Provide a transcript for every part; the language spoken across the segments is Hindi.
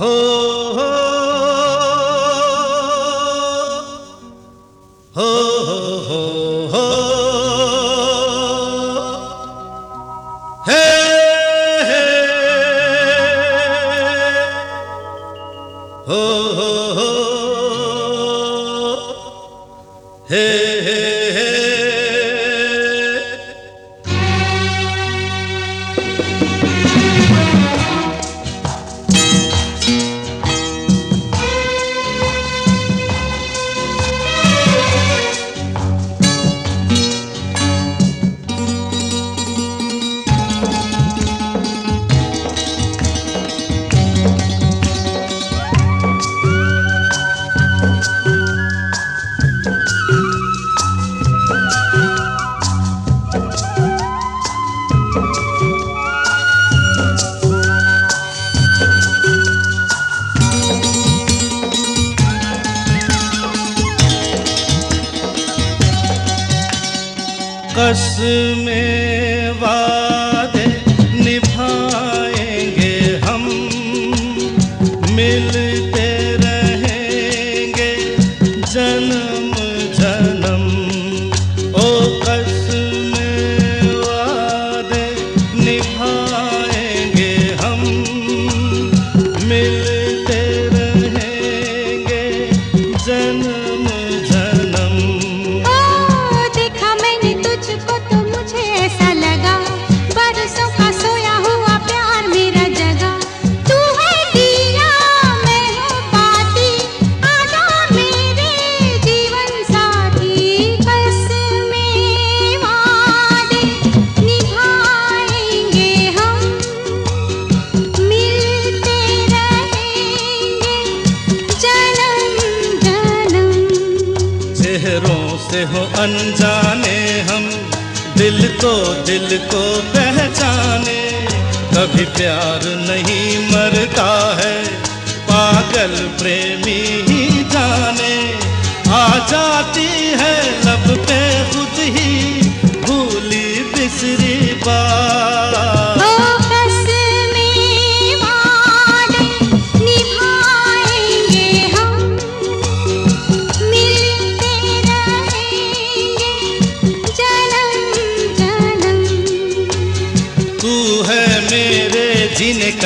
हो हो हो हो हो हे हे हो हो हो हे कसमें वादे से हो अनजाने हम। दिल को दिल को पहचाने। कभी प्यार नहीं मरता है, पागल प्रेमी ही जाने। आ जाती है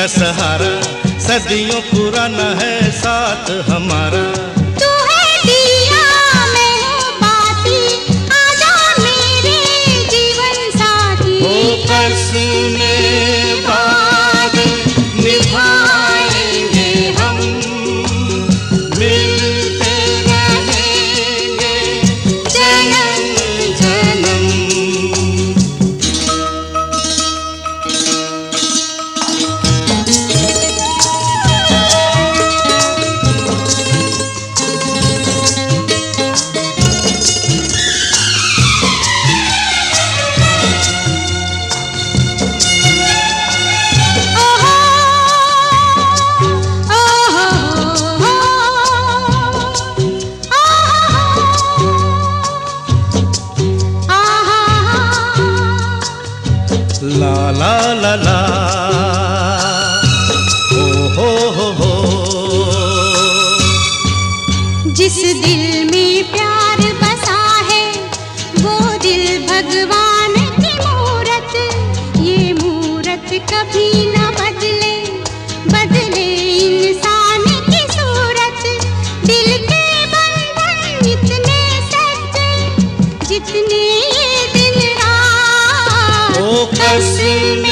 का सहारा। सदियों पुराना है साथ हमारा। ला ला ला ला। हो हो हो जिस दिल में प्यार बसा है, वो दिल भगवान की मूरत। ये मूरत कभी न बदले बदले इंसान की सूरत। दिल के बंधन इतने सच्चे जितने pouco assim